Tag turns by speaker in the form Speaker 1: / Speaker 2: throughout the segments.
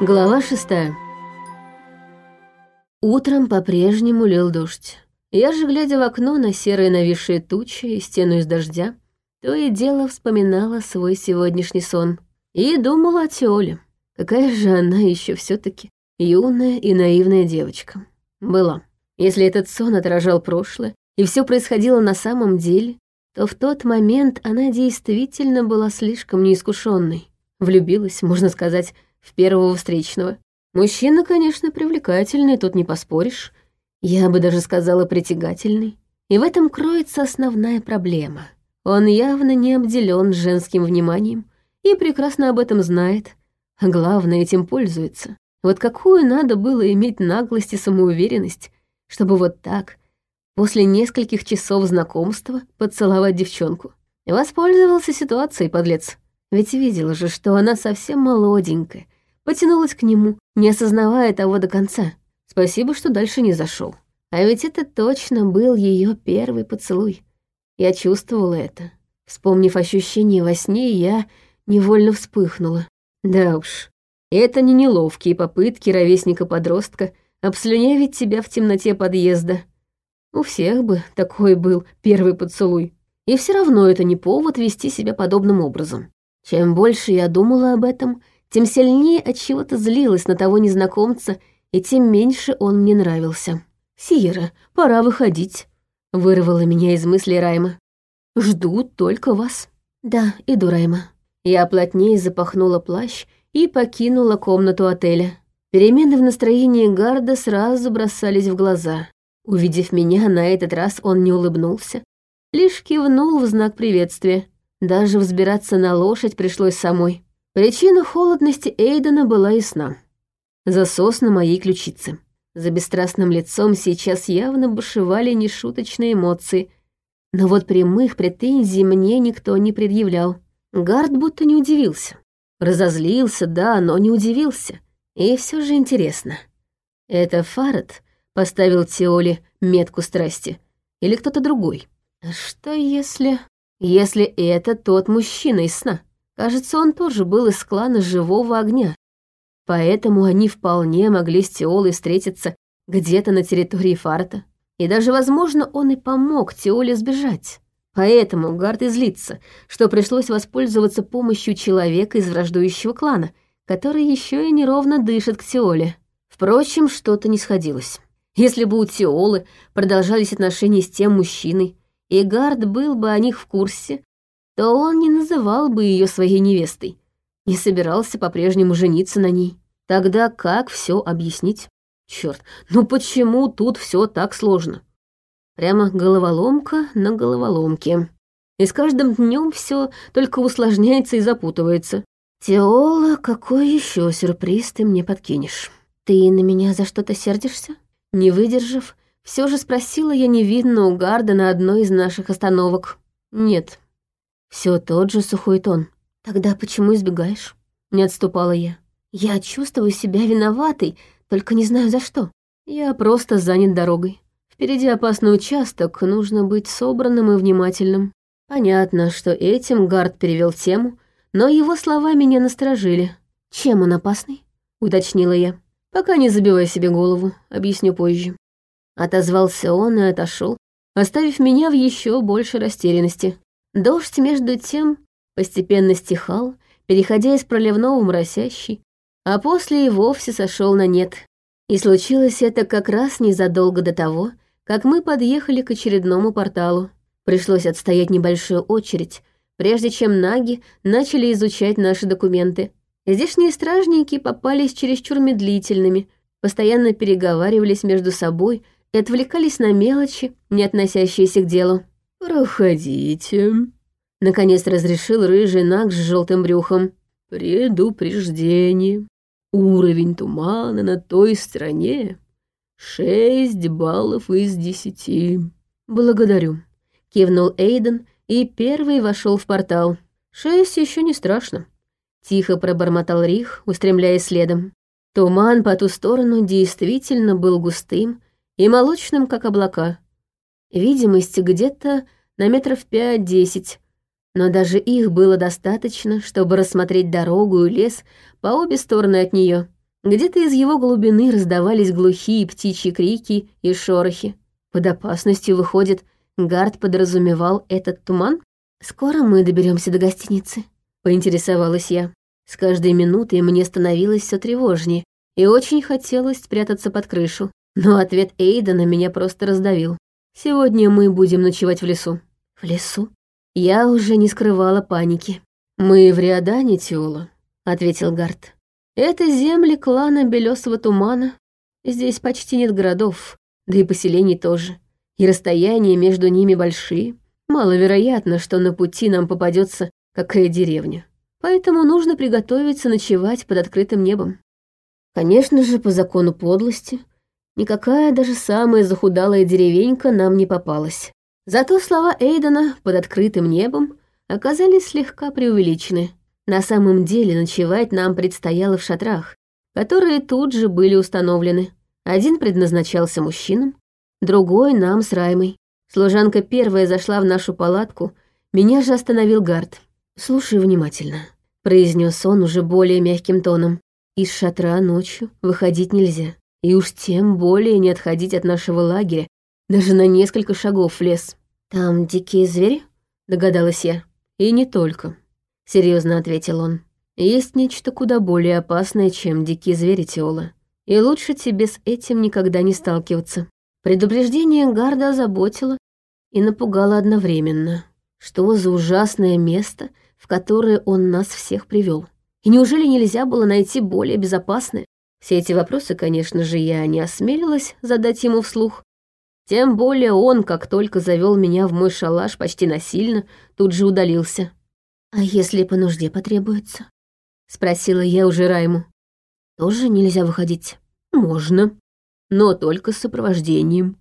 Speaker 1: Глава шестая. Утром по-прежнему лил дождь. Я же, глядя в окно на серые нависшие тучи и стену из дождя, то и дело вспоминала свой сегодняшний сон. И думала о Теоле. Какая же она еще все таки юная и наивная девочка. Была. Если этот сон отражал прошлое, и все происходило на самом деле, то в тот момент она действительно была слишком неискушенной. Влюбилась, можно сказать, в первого встречного. Мужчина, конечно, привлекательный, тут не поспоришь. Я бы даже сказала притягательный. И в этом кроется основная проблема. Он явно не обделен женским вниманием и прекрасно об этом знает, а главное, этим пользуется. Вот какую надо было иметь наглость и самоуверенность, чтобы вот так, после нескольких часов знакомства, поцеловать девчонку. Воспользовался ситуацией, подлец. Ведь видела же, что она совсем молоденькая, потянулась к нему, не осознавая того до конца. Спасибо, что дальше не зашел. А ведь это точно был ее первый поцелуй. Я чувствовала это. Вспомнив ощущение во сне, я невольно вспыхнула. Да уж, это не неловкие попытки ровесника-подростка обслюнявить тебя в темноте подъезда. У всех бы такой был первый поцелуй. И все равно это не повод вести себя подобным образом. Чем больше я думала об этом, тем сильнее от чего-то злилась на того незнакомца, и тем меньше он мне нравился. «Сиера, пора выходить», — вырвала меня из мысли Райма. «Жду только вас». «Да, иду, Райма». Я плотнее запахнула плащ и покинула комнату отеля. Перемены в настроении Гарда сразу бросались в глаза. Увидев меня, на этот раз он не улыбнулся, лишь кивнул в знак приветствия. Даже взбираться на лошадь пришлось самой. Причина холодности Эйдена была ясна. Засос на моей ключице. За бесстрастным лицом сейчас явно бушевали нешуточные эмоции, но вот прямых претензий мне никто не предъявлял. Гард будто не удивился. Разозлился, да, но не удивился. И все же интересно. Это Фарад поставил Теоле метку страсти? Или кто-то другой? Что если... Если это тот мужчина из сна? Кажется, он тоже был из клана Живого Огня. Поэтому они вполне могли с Теолой встретиться где-то на территории Фарта. И даже, возможно, он и помог Теоле сбежать. Поэтому Гард и что пришлось воспользоваться помощью человека из враждующего клана, который еще и неровно дышит к Теоле. Впрочем, что-то не сходилось. Если бы у Теолы продолжались отношения с тем мужчиной, и Гард был бы о них в курсе, то он не называл бы ее своей невестой, не собирался по-прежнему жениться на ней. Тогда как все объяснить? Черт, ну почему тут все так сложно? Прямо головоломка на головоломке. И с каждым днем все только усложняется и запутывается. Теола, какой еще сюрприз ты мне подкинешь? Ты на меня за что-то сердишься? Не выдержав, все же спросила я невинно у Гарда на одной из наших остановок. Нет, все тот же сухой тон. Тогда почему избегаешь? Не отступала я. Я чувствую себя виноватой, только не знаю за что. Я просто занят дорогой. Впереди опасный участок, нужно быть собранным и внимательным. Понятно, что этим Гард перевел тему, но его слова меня насторожили. «Чем он опасный?» — уточнила я. «Пока не забивай себе голову, объясню позже». Отозвался он и отошел, оставив меня в еще большей растерянности. Дождь, между тем, постепенно стихал, переходя из проливного в моросящий, а после и вовсе сошел на нет. И случилось это как раз незадолго до того, как мы подъехали к очередному порталу. Пришлось отстоять небольшую очередь, прежде чем наги начали изучать наши документы. Здешние стражники попались чересчур медлительными, постоянно переговаривались между собой и отвлекались на мелочи, не относящиеся к делу.
Speaker 2: «Проходите», —
Speaker 1: наконец разрешил рыжий наг с желтым брюхом.
Speaker 2: «Предупреждение. Уровень тумана на той стороне. Шесть баллов из десяти».
Speaker 1: «Благодарю», — кивнул Эйден и первый вошел в портал. «Шесть еще не страшно». Тихо пробормотал Рих, устремляясь следом. Туман по ту сторону действительно был густым и молочным, как облака. Видимость где-то на метров пять-десять, но даже их было достаточно, чтобы рассмотреть дорогу и лес по обе стороны от нее. Где-то из его глубины раздавались глухие птичьи крики и шорохи. Под опасностью, выходит, Гард подразумевал этот туман? «Скоро мы доберемся до гостиницы», — поинтересовалась я. С каждой минутой мне становилось все тревожнее, и очень хотелось спрятаться под крышу. Но ответ Эйдена меня просто раздавил. «Сегодня мы будем ночевать в лесу». «В лесу?» Я уже не скрывала паники. «Мы в Риадане, Тиола», — ответил Гард. «Это земли клана Белесого Тумана. Здесь почти нет городов, да и поселений тоже. И расстояния между ними большие. Маловероятно, что на пути нам попадется какая деревня. Поэтому нужно приготовиться ночевать под открытым небом. Конечно же, по закону подлости, никакая даже самая захудалая деревенька нам не попалась. Зато слова Эйдена под открытым небом оказались слегка преувеличены. На самом деле ночевать нам предстояло в шатрах, которые тут же были установлены. Один предназначался мужчинам, другой — нам с Раймой. Служанка первая зашла в нашу палатку, меня же остановил гард. «Слушай внимательно», — произнес он уже более мягким тоном. «Из шатра ночью выходить нельзя, и уж тем более не отходить от нашего лагеря даже на несколько шагов в лес. Там дикие звери?» — догадалась я. «И не только», — серьезно ответил он. «Есть нечто куда более опасное, чем дикие звери, Теола. И лучше тебе с этим никогда не сталкиваться». Предупреждение Гарда озаботило и напугало одновременно. Что за ужасное место, в которое он нас всех привел? И неужели нельзя было найти более безопасное? Все эти вопросы, конечно же, я не осмелилась задать ему вслух. Тем более он, как только завел меня в мой шалаш почти насильно, тут же удалился. «А если по нужде потребуется?» — спросила я уже Райму. «Тоже нельзя выходить?» «Можно», но только с сопровождением.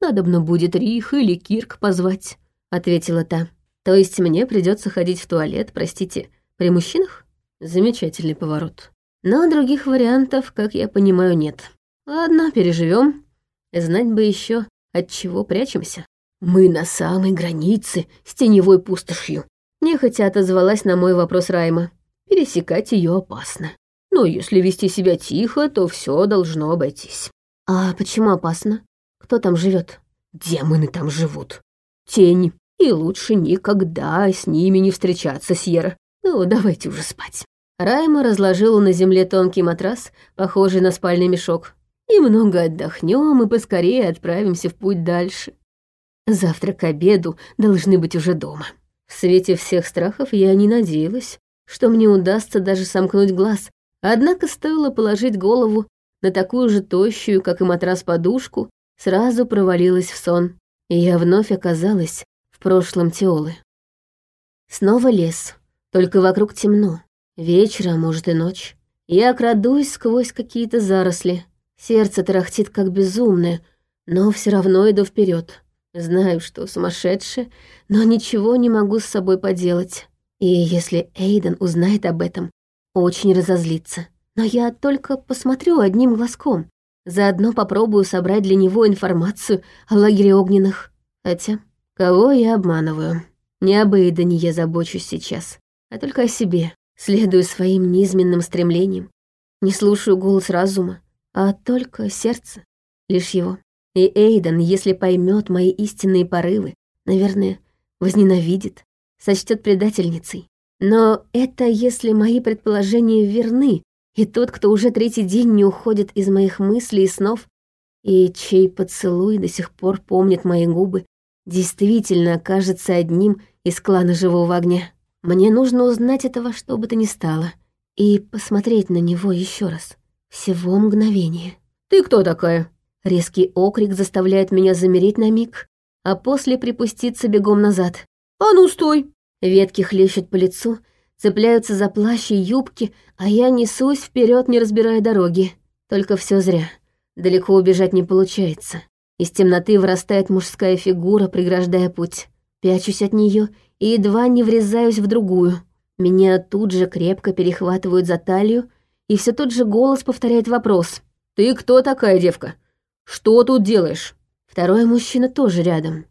Speaker 1: Надобно будет Рих или Кирк позвать», — ответила та. «То есть мне придется ходить в туалет, простите, при мужчинах?» Замечательный поворот. Но других вариантов, как я понимаю, нет. Ладно, переживем. Знать бы еще, от чего прячемся. Мы на самой границе с теневой пустошью. Нехотя отозвалась на мой вопрос Райма. Пересекать ее опасно. Но если вести себя тихо, то все должно обойтись. «А почему опасно? Кто там живет? «Демоны там живут. Тень. И лучше никогда с ними не встречаться, Сьерра. Ну, давайте уже спать». Райма разложила на земле тонкий матрас, похожий на спальный мешок. «Немного отдохнем и поскорее отправимся в путь дальше. Завтра к обеду должны быть уже дома». В свете всех страхов я не надеялась, что мне удастся даже сомкнуть глаз, однако стоило положить голову на такую же тощую, как и матрас подушку, сразу провалилась в сон, и я вновь оказалась в прошлом Теолы. Снова лес, только вокруг темно. Вечер, а может и ночь. Я крадусь сквозь какие-то заросли. Сердце тарахтит как безумное, но все равно иду вперед. Знаю, что сумасшедшая, но ничего не могу с собой поделать. И если Эйден узнает об этом, очень разозлится. Но я только посмотрю одним глазком. Заодно попробую собрать для него информацию о лагере огненных. Хотя, кого я обманываю? Не об Эйдене я забочусь сейчас, а только о себе. Следую своим низменным стремлениям. Не слушаю голос разума, а только сердце. Лишь его. И Эйден, если поймет мои истинные порывы, наверное, возненавидит, сочтет предательницей. Но это если мои предположения верны, и тот, кто уже третий день не уходит из моих мыслей и снов, и чей поцелуй до сих пор помнит мои губы, действительно окажется одним из клана живого огня. Мне нужно узнать этого что бы то ни стало и посмотреть на него еще раз. Всего мгновение. «Ты кто такая?» Резкий окрик заставляет меня замереть на миг, а после припуститься бегом назад. «А ну, стой!» Ветки хлещут по лицу, цепляются за плащ и юбки, а я несусь вперед, не разбирая дороги. Только все зря. Далеко убежать не получается. Из темноты вырастает мужская фигура, преграждая путь. Пячусь от нее и едва не врезаюсь в другую. Меня тут же крепко перехватывают за талию, и все тот же голос повторяет вопрос. «Ты кто такая девка? Что тут делаешь?» Второй мужчина тоже рядом.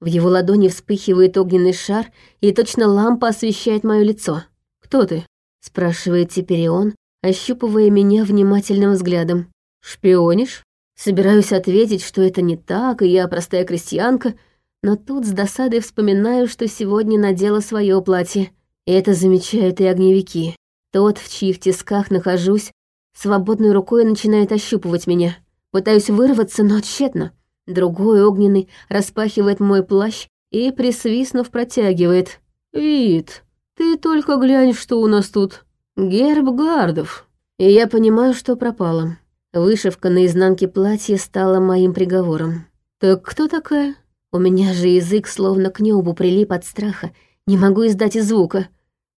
Speaker 1: В его ладони вспыхивает огненный шар, и точно лампа освещает мое лицо. «Кто ты?» — спрашивает теперь он, ощупывая меня внимательным взглядом. «Шпионишь?» Собираюсь ответить, что это не так, и я простая крестьянка, но тут с досадой вспоминаю, что сегодня надела свое платье. Это замечают и огневики. Тот, в чьих тисках нахожусь, свободной рукой начинает ощупывать меня. Пытаюсь вырваться, но тщетно. Другой огненный распахивает мой плащ и, присвистнув, протягивает. «Вид, ты только глянь, что у нас тут. Герб гардов». И я понимаю, что пропала. Вышивка на изнанке платья стала моим приговором. «Так кто такая?» У меня же язык словно к небу прилип от страха, не могу издать и звука.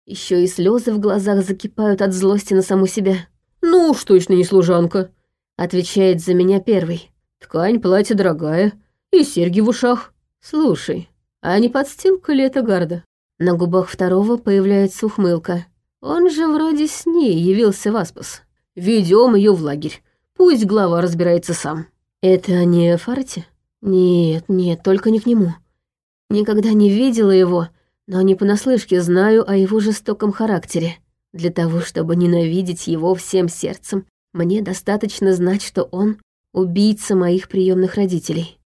Speaker 1: Еще и слезы в глазах закипают от злости на саму себя.
Speaker 2: «Ну уж точно не служанка», —
Speaker 1: отвечает за меня первый.
Speaker 2: «Ткань платья дорогая, и серьги в ушах. Слушай, а не подстилка ли это гарда?»
Speaker 1: На губах второго появляется ухмылка. Он же вроде с ней явился в Аспас.
Speaker 2: Ведем ее в лагерь. Пусть глава разбирается сам.
Speaker 1: Это не Фарти? Нет, нет, только не к нему. Никогда не видела его, но не понаслышке знаю о его жестоком характере. Для того, чтобы ненавидеть его всем сердцем, мне достаточно знать, что он — убийца моих приемных родителей.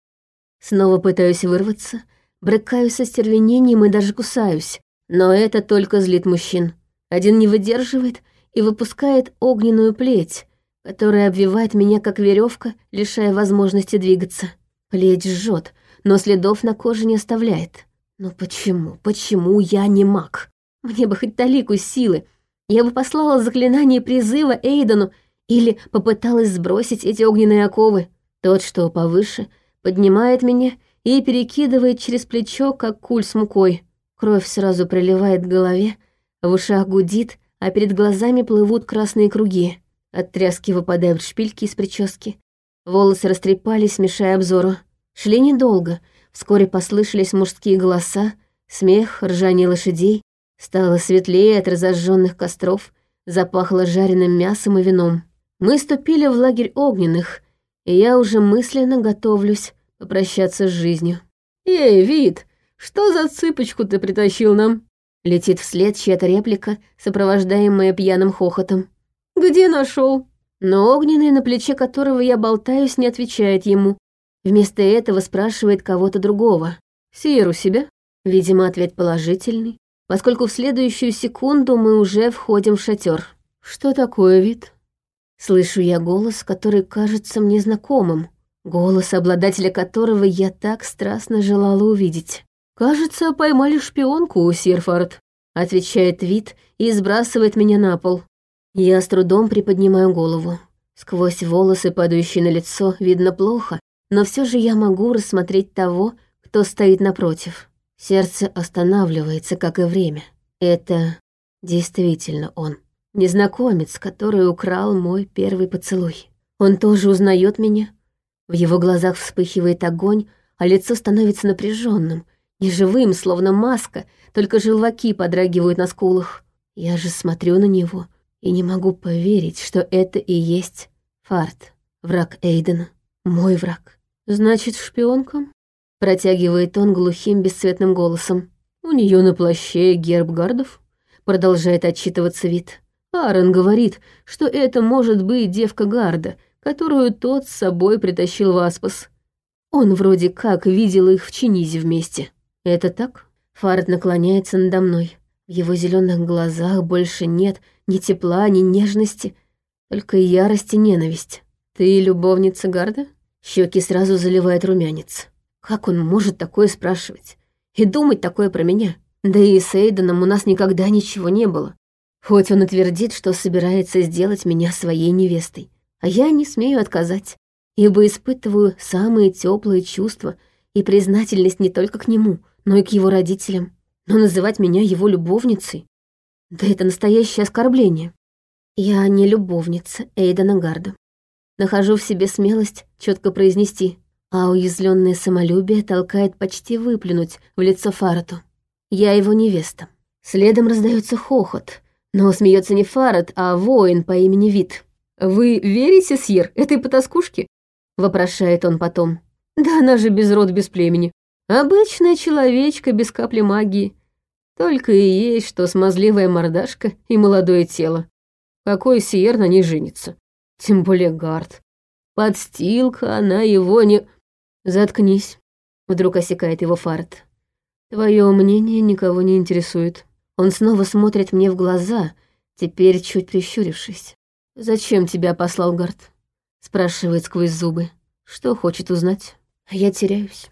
Speaker 1: Снова пытаюсь вырваться, брыкаюсь со стервенением и даже кусаюсь, но это только злит мужчин. Один не выдерживает и выпускает огненную плеть, которая обвивает меня как веревка, лишая возможности двигаться. Плеть жжет, но следов на коже не оставляет. Но почему, почему я не маг? Мне бы хоть талику силы. Я бы послала заклинание призыва Эйдену или попыталась сбросить эти огненные оковы. Тот, что повыше, поднимает меня и перекидывает через плечо, как куль с мукой. Кровь сразу приливает к голове, в ушах гудит, а перед глазами плывут красные круги. От тряски выпадают шпильки из прически. Волосы растрепались, мешая обзору. Шли недолго. Вскоре послышались мужские голоса, смех, ржание лошадей. Стало светлее от разожженных костров, запахло жареным мясом и вином. Мы ступили в лагерь огненных, и я уже мысленно готовлюсь попрощаться с жизнью.
Speaker 2: «Эй, Вид, что за цыпочку ты притащил нам?»
Speaker 1: Летит вслед чья-то реплика, сопровождаемая пьяным хохотом.
Speaker 2: Где нашел?
Speaker 1: Но огненный, на плече которого я болтаюсь, не отвечает ему. Вместо этого спрашивает кого-то другого.
Speaker 2: «Сиер у себя?»
Speaker 1: Видимо, ответ положительный, поскольку в следующую секунду мы уже входим в шатер.
Speaker 2: «Что такое вид?»
Speaker 1: Слышу я голос, который кажется мне знакомым. Голос, обладателя которого я так страстно желала увидеть.
Speaker 2: «Кажется, поймали шпионку, Сирфард», — отвечает вид и сбрасывает меня на пол.
Speaker 1: Я с трудом приподнимаю голову. Сквозь волосы, падающие на лицо, видно плохо, но все же я могу рассмотреть того, кто стоит напротив. Сердце останавливается, как и время. Это действительно он. Незнакомец, который украл мой первый поцелуй. Он тоже узнает меня. В его глазах вспыхивает огонь, а лицо становится напряженным, неживым, словно маска, только желваки подрагивают на скулах. Я же смотрю на него — и не могу поверить, что это и есть Фарт, враг Эйдена, мой враг.
Speaker 2: Значит, шпионка?
Speaker 1: Протягивает он глухим бесцветным голосом.
Speaker 2: У нее на плаще герб гардов? Продолжает отчитываться вид. Аарон говорит, что это может быть девка Гарда, которую тот с собой притащил в Аспас. Он вроде как видел их в Чинизе вместе. Это так?
Speaker 1: Фарт наклоняется надо мной. В его зеленых глазах больше нет ни тепла, ни нежности, только ярость и ненависть. «Ты любовница Гарда?» Щеки сразу заливает румянец. Как он может такое спрашивать? И думать такое про меня? Да и с Эйденом у нас никогда ничего не было. Хоть он и твердит, что собирается сделать меня своей невестой. А я не смею отказать, ибо испытываю самые теплые чувства и признательность не только к нему, но и к его родителям. Но называть меня его любовницей... Да это настоящее оскорбление. Я не любовница Эйдена Гарда. Нахожу в себе смелость четко произнести, а уязвленное самолюбие толкает почти выплюнуть в лицо Фарату. Я его невеста. Следом раздается хохот, но смеется не Фарат, а воин по имени Вит.
Speaker 2: «Вы верите, Сьер, этой потаскушке?» — вопрошает он потом. «Да она же без род, без племени. Обычная человечка без капли магии. Только и есть, что смазливая мордашка и молодое тело. Какой Сиер ней женится? Тем более Гард. Подстилка, она его не... Заткнись. Вдруг осекает его Фарт. Твое мнение никого не интересует. Он снова смотрит мне в глаза, теперь чуть прищурившись. «Зачем тебя послал Гард?» Спрашивает сквозь зубы. Что хочет узнать? Я теряюсь.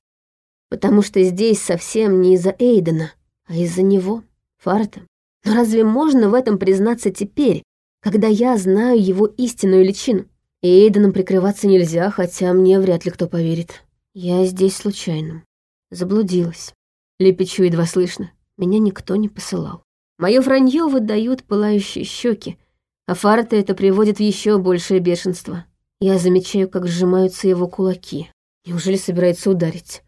Speaker 2: Потому что здесь совсем не из-за Эйдена, а из-за него, Фарта. Но разве можно в этом признаться теперь, когда я знаю его истинную личину? И Эйденом прикрываться нельзя, хотя мне вряд ли кто поверит. Я здесь случайно. Заблудилась. Лепечу едва слышно. Меня никто не посылал. Мое вранье выдают пылающие щеки, а Фарта это приводит в еще большее бешенство. Я замечаю, как сжимаются его кулаки. Неужели собирается ударить?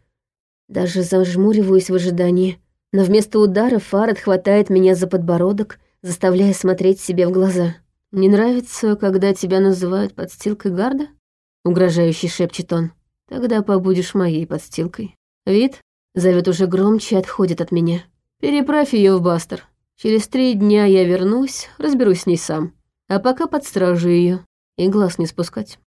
Speaker 2: Даже зажмуриваюсь в ожидании. Но вместо удара Фарад хватает меня за подбородок, заставляя смотреть себе в глаза. «Не нравится, когда тебя называют подстилкой гарда?» Угрожающий шепчет он. «Тогда побудешь моей подстилкой». Вид зовет уже громче и отходит от меня. «Переправь ее в Бастер. Через три дня я вернусь, разберусь с ней сам. А пока подстражу ее и глаз не спускать».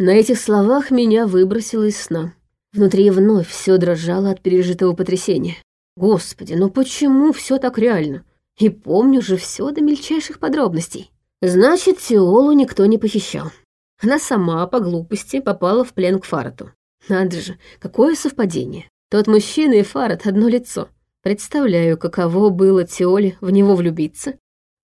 Speaker 2: На этих словах меня выбросило из сна. Внутри вновь все дрожало от пережитого потрясения. Господи, ну почему все так реально? И помню же все до мельчайших подробностей. Значит, Тиолу никто не похищал. Она сама по глупости попала в плен к Фарату. Надо же, какое совпадение. Тот мужчина и Фарат одно лицо. Представляю, каково было Тиоле в него влюбиться,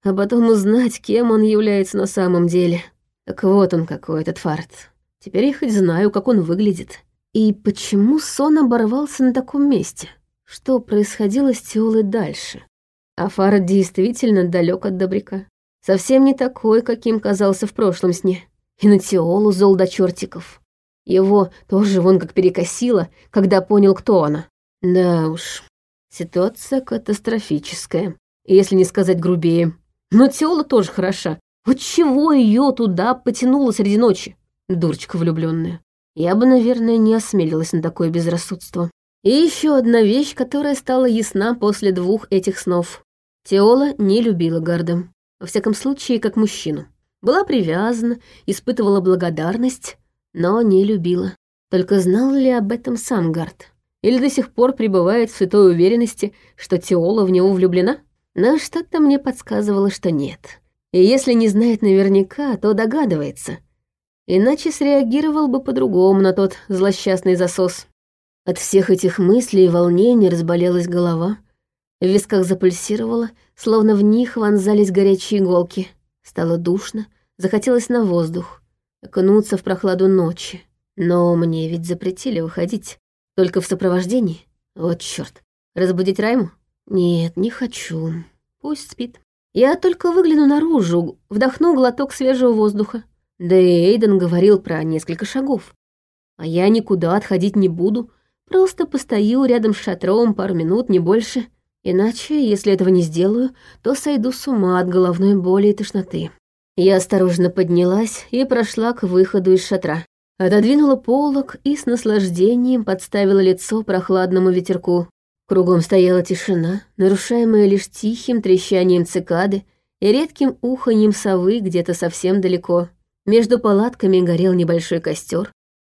Speaker 2: а потом узнать, кем он является на самом деле. Так вот он какой, этот Фарат. Теперь я хоть знаю, как он выглядит. И почему сон оборвался на таком месте? Что происходило с Тиолой дальше? А Фарад действительно далек от добряка. Совсем не такой, каким казался в прошлом сне. И на Тиолу зол до чертиков. Его тоже вон как перекосило, когда понял, кто она. Да уж, ситуация катастрофическая, если не сказать грубее. Но Тиола тоже хороша. Вот чего ее туда потянуло среди ночи? Дурочка влюбленная. Я бы, наверное, не осмелилась на такое безрассудство. И еще одна вещь, которая стала ясна после двух этих снов. Теола не любила Гарда. Во всяком случае, как мужчину. Была привязана, испытывала благодарность, но не любила. Только знал ли об этом сам Гард? Или до сих пор пребывает в святой уверенности, что Теола в него влюблена? Но что-то мне подсказывало, что нет. И если не знает наверняка, то догадывается. Иначе среагировал бы по-другому на тот злосчастный засос. От всех этих мыслей и волнений разболелась голова. В висках запульсировала, словно в них вонзались горячие иголки. Стало душно, захотелось на воздух, окунуться в прохладу ночи. Но мне ведь запретили выходить, только в сопровождении. Вот чёрт. Разбудить Райму? Нет, не хочу. Пусть спит. Я только выгляну наружу, вдохну глоток свежего воздуха. Да и Эйден говорил про несколько шагов. А я никуда отходить не буду, просто постою рядом с шатром пару минут, не больше. Иначе, если этого не сделаю, то сойду с ума от головной боли и тошноты. Я осторожно поднялась и прошла к выходу из шатра. Отодвинула полок и с наслаждением подставила лицо прохладному ветерку. Кругом стояла тишина, нарушаемая лишь тихим трещанием цикады и редким уханьем совы где-то совсем далеко. Между палатками горел небольшой костер,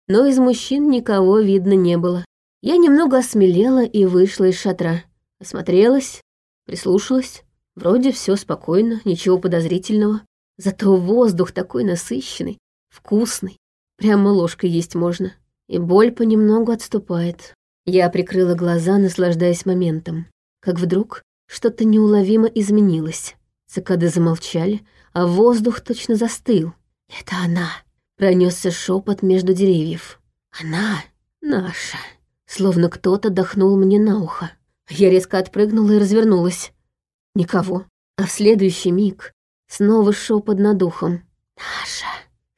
Speaker 2: но из мужчин никого видно не было. Я немного осмелела и вышла из шатра. Осмотрелась, прислушалась. Вроде все спокойно, ничего подозрительного. Зато воздух такой насыщенный, вкусный. Прямо ложкой есть можно. И боль понемногу отступает. Я прикрыла глаза, наслаждаясь моментом. Как вдруг что-то неуловимо изменилось. Цикады замолчали, а воздух точно застыл. «Это она!» — пронесся шепот между деревьев. «Она наша!» Словно кто-то дохнул мне на ухо. Я резко отпрыгнула и развернулась. Никого. А в следующий миг снова шепот над ухом. «Наша!»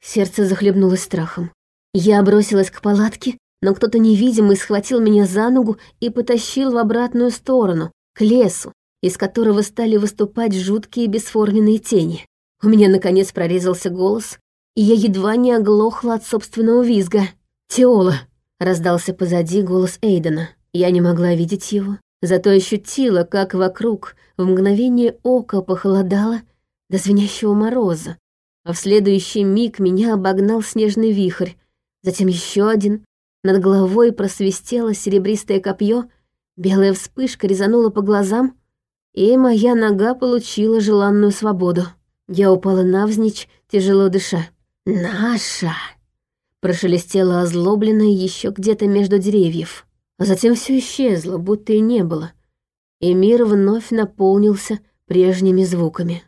Speaker 2: Сердце захлебнулось страхом. Я бросилась к палатке, но кто-то невидимый схватил меня за ногу и потащил в обратную сторону, к лесу, из которого стали выступать жуткие бесформенные тени. У меня, наконец, прорезался голос, и я едва не оглохла от собственного визга. «Теола!» — раздался позади голос Эйдена. Я не могла видеть его, зато ощутила, как вокруг в мгновение ока похолодало,
Speaker 1: до звенящего мороза, а в следующий миг меня обогнал снежный вихрь, затем еще один, над головой просвистело серебристое копье, белая вспышка резанула по глазам, и моя нога получила желанную свободу. Я упала навзничь, тяжело дыша. «Наша!» Прошелестело озлобленно еще где-то между деревьев. А затем все исчезло, будто и не было. И мир вновь наполнился прежними звуками.